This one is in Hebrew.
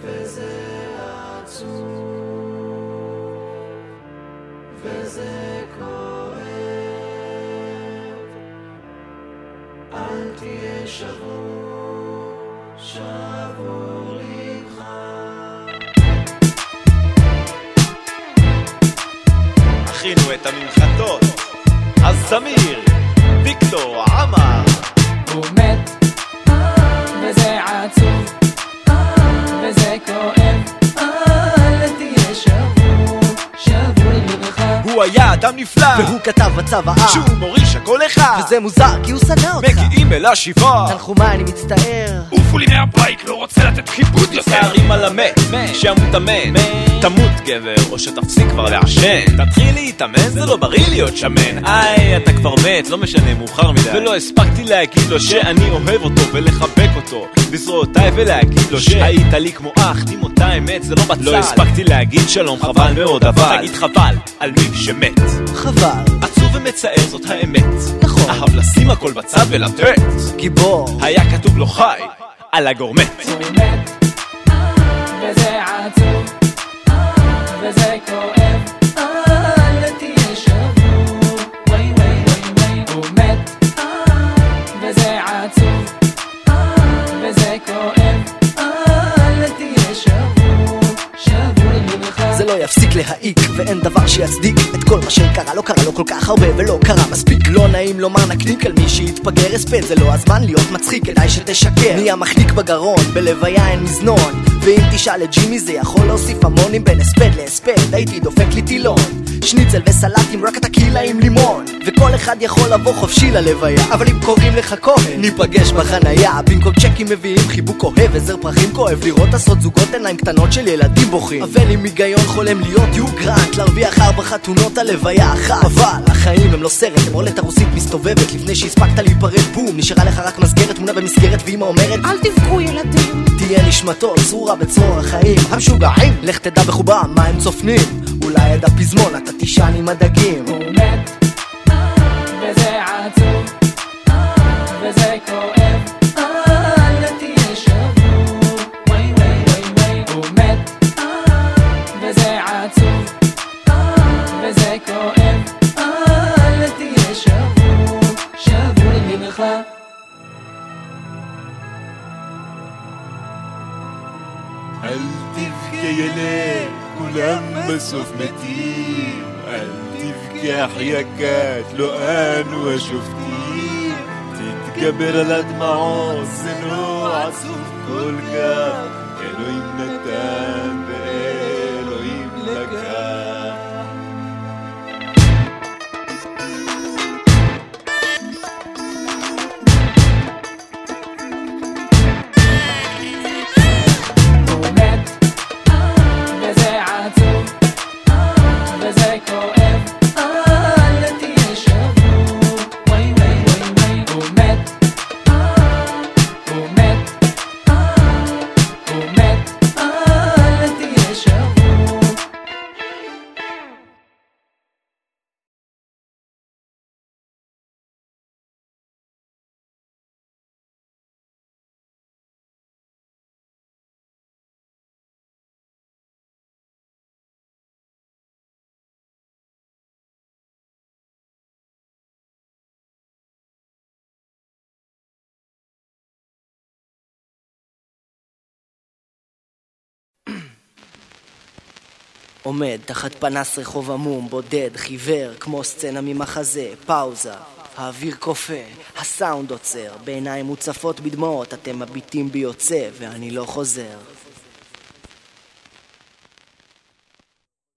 וזה עצוב, וזה כואב. אל תהיה שבור, שבור לבך. הכינו את המנחתות, אז זמיר, ויקטור, עמר, הוא מת, וזה עצוב, הוא היה אדם נפלא, והוא כתב בצוואה שהוא מוריש הכל אחד, וזה מוזר כי הוא שנא אותך. מגיעים אל השבעה, תנחומיי אני מצטער. עופו לי מהבית, לא רוצה לתת כיבוד יותר. תארים על המת, שימות המת, תמות גבר, או שתפסיק כבר לעשן, תתחיל להתאמן, זה לא בריא להיות שמן, איי, אתה כבר מת, לא משנה, מאוחר מדי, ולא הספקתי להגיד לו שאני אוהב אותו, ולחבק אותו, בזרועותיי ולהגיד לו שהיית לי כמו אח, דמעות האמת, זה לא בצד, לא הספקתי להגיד שלום, חבל מאוד, אבל, תגיד חבל, על מי שמת, חבל, עצוב ומצער זאת האמת, נכון. אהב לשים הכל בצד ולתת, גיבור. היה כתוב לו חי, על הגורמט. הוא מת, וזה עצוב, וזה כואב. זה לא יפסיק להעיק ואין דבר שיצדיק את כל מה שקרה. לא קרה לו כל כך הרבה ולא קרה מספיק. לא נעים לומר נקניק על מי שהתפגר. הספד זה לא הזמן להיות מצחיק. כדאי שתשקר. נהיה מחניק בגרון? בלוויה אין מזנון ואם תשאל את ג'ימי זה יכול להוסיף המון. אם בין הספד להספד הייתי דופק לי טילון. שניצל וסלטים רק הטקילה עם לימון. וכל אחד יכול לבוא חופשי ללוויה. אבל אם קוראים לך כהן ניפגש בחנייה. במקום צ'קים מביאים חיבוק אוהב עזר פרחים כואב. לראות עשרות זוגות עיניים קטנות של ילדים בוכים. אבל עם היגיון חולם להיות יו גרנט להרוויח ארבע חתונות על לוויה אחת. אבל החיים הם לא סרט הם רולת הרוסית מסתובבת. לפני שהספקת להיפרד בום נשארה לך רק מסגרת תמונה במסגרת ואמא אומרת אל תבכו ילדים. תהיה נשמתו צרורה בצרור החיים המשוגעים לך תדע בחובם מה הם צופנים. אולי עד הפזמון אתה תישן עם הדגים. הוא מת, וזה עצוב, قلبي بكيالك ولما صفنتين قلبي بكاحيكات لقان وشفتين. تتكبر لدمعات زنوع عصف كل كانوا يمنتان بقلبي עומד תחת פנס רחוב עמום, בודד, חיוור, כמו סצנה ממחזה, פאוזה. האוויר קופא, הסאונד עוצר, בעיניים מוצפות בדמעות, אתם מביטים בי יוצא, ואני לא חוזר.